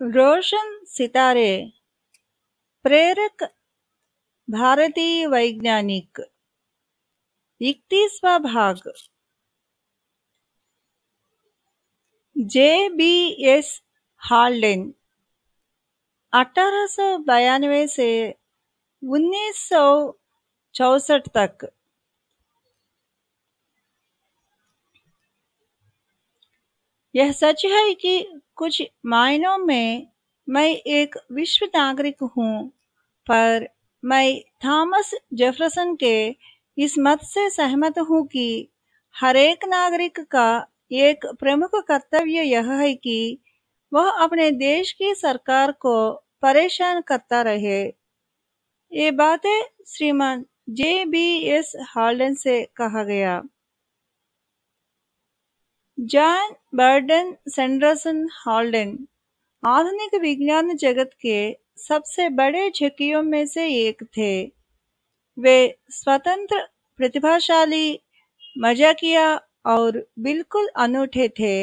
रोशन सितारे, प्रेरक भारतीय वैज्ञानिक, इकतीसवा भाग। जे बी एस हाल्डेन अठारह सौ उन्नीस तक यह सच है कि कुछ मायनों में मैं एक विश्व नागरिक हूँ, पर मैं थॉमस जेफरसन के इस मत से सहमत हूँ कि हर एक नागरिक का एक प्रमुख कर्तव्य यह है कि वह अपने देश की सरकार को परेशान करता रहे। ये बातें श्रीमान जे बी एस हाल्डन से कहा गया। जॉन बर्डन सैंडरसन हाल्डन आधुनिक विज्ञान जगत के सबसे बड़े झकियों में से एक थे। वे स्वतंत्र, प्रतिभाशाली, मजाकिया और बिल्कुल अनूठे थे।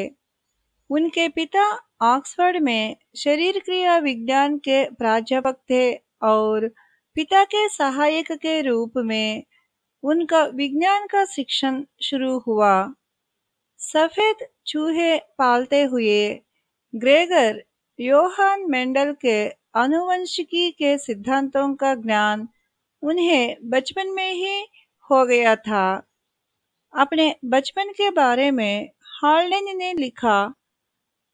उनके पिता ऑक्सफोर्ड में शरीर क्रिया विज्ञान के प्राध्यापक थे और पिता के सहायक के रूप में उनका विज्ञान का शिक्षण शुरू हुआ। सफ़ेद चूहे पालते हुए ग्रेगर योहान मेंडल के अनुवंशिकी के सिद्धांतों का ज्ञान उन्हें बचपन में ही हो गया था। अपने बचपन के बारे में हार्लेन ने लिखा,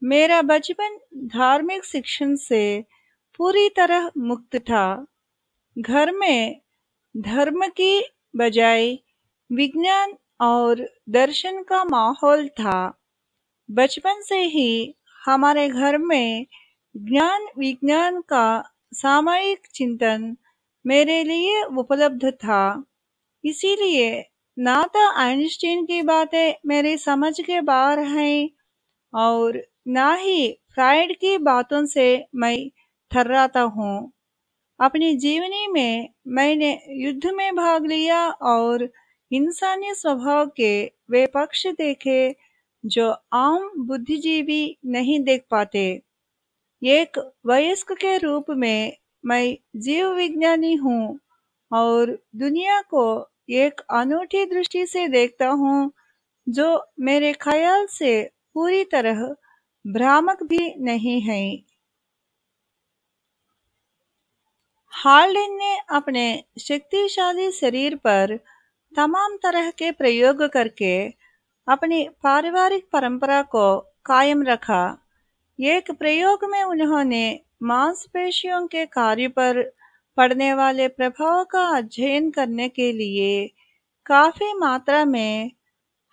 मेरा बचपन धार्मिक शिक्षण से पूरी तरह मुक्त था। घर में धर्म की बजाय विज्ञान और दर्शन का माहौल था। बचपन से ही हमारे घर में ज्ञान, विज्ञान का सामयिक चिंतन मेरे लिए उपलब्ध था। इसीलिए ना तो आइंस्टीन की बातें मेरी समझ के बाहर हैं और ना ही फ्राइड की बातों से मैं थर्राता हूँ। अपनी जीवनी में मैंने युद्ध में भाग लिया और इंसानी स्वभाव के वे पक्ष देखे जो आम बुद्धिजीवी नहीं देख पाते। एक वयस्क के रूप में मैं जीव विज्ञानी हूँ और दुनिया को एक अनूठी दृष्टि से देखता हूँ, जो मेरे ख्याल से पूरी तरह भ्रामक भी नहीं है। हार्डिन ने अपने शक्तिशाली शरीर पर तमाम तरह के प्रयोग करके अपनी पारिवारिक परंपरा को कायम रखा। एक प्रयोग में उन्होंने मांसपेशियों के कार्य पर पड़ने वाले प्रभाव का अध्ययन करने के लिए काफ़ी मात्रा में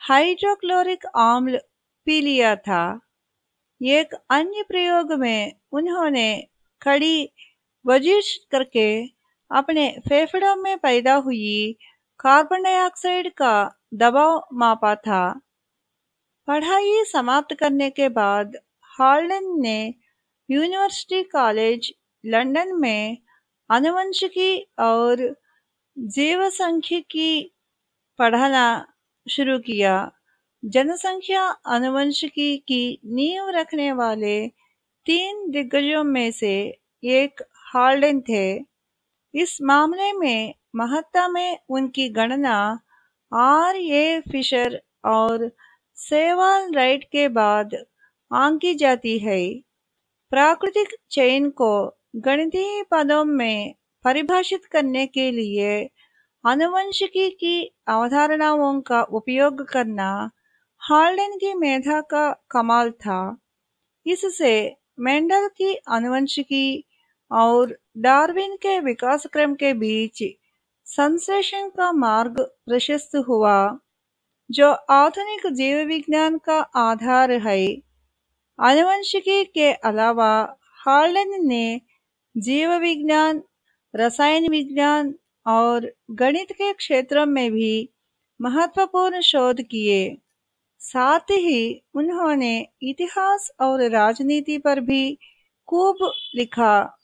हाइड्रोक्लोरिक आम्ल पी लिया था। एक अन्य प्रयोग में उन्होंने कड़ी वजिश करके अपने फेफड़ों में पैदा हुई कार्बन डाइऑक्साइड का दबाव मापा था। पढ़ाई समाप्त करने के बाद हार्लन ने यूनिवर्सिटी कॉलेज लंदन में अनुवंशिकी और जीवसंख्यिकी पढ़ाना शुरू किया। जनसंख्या अनुवंशिकी की नींव रखने वाले तीन दिग्गजों में से एक हार्डन थे। इस मामले में महत्ता में उनकी गणना आर ए फिशर और सेवाल राइट के बाद आंकी जाती है। प्राकृतिक चयन को गणितीय पदों में परिभाषित करने के लिए अनुवंशिकी की अवधारणाओं का उपयोग करना हार्डन की मेधा का कमाल था। इससे मेंडल की अनुवंशिकी और डार्विन के विकास क्रम के बीच संश्लेषण का मार्ग प्रशस्त हुआ, जो आधुनिक जीव विज्ञान का आधार है। आनुवंशिकी के अलावा हार्लन ने जीव विज्ञान रसायन विज्ञान और गणित के क्षेत्रों में भी महत्वपूर्ण शोध किए। साथ ही उन्होंने इतिहास और राजनीति पर भी खूब लिखा।